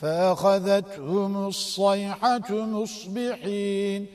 فأخذتهم الصيحة مصبحين